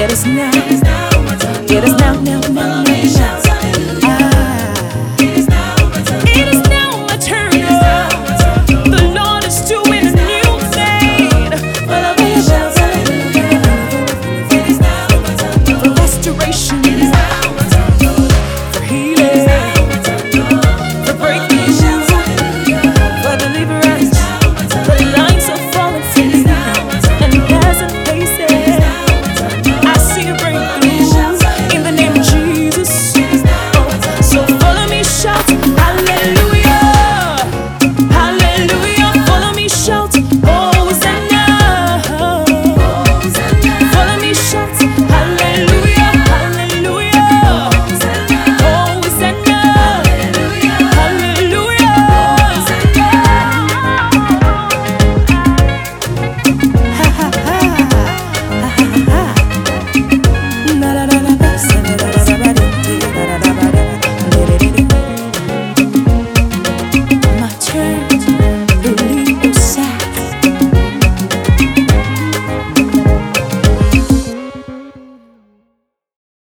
It is now. It is now. Now. Now. Now. now.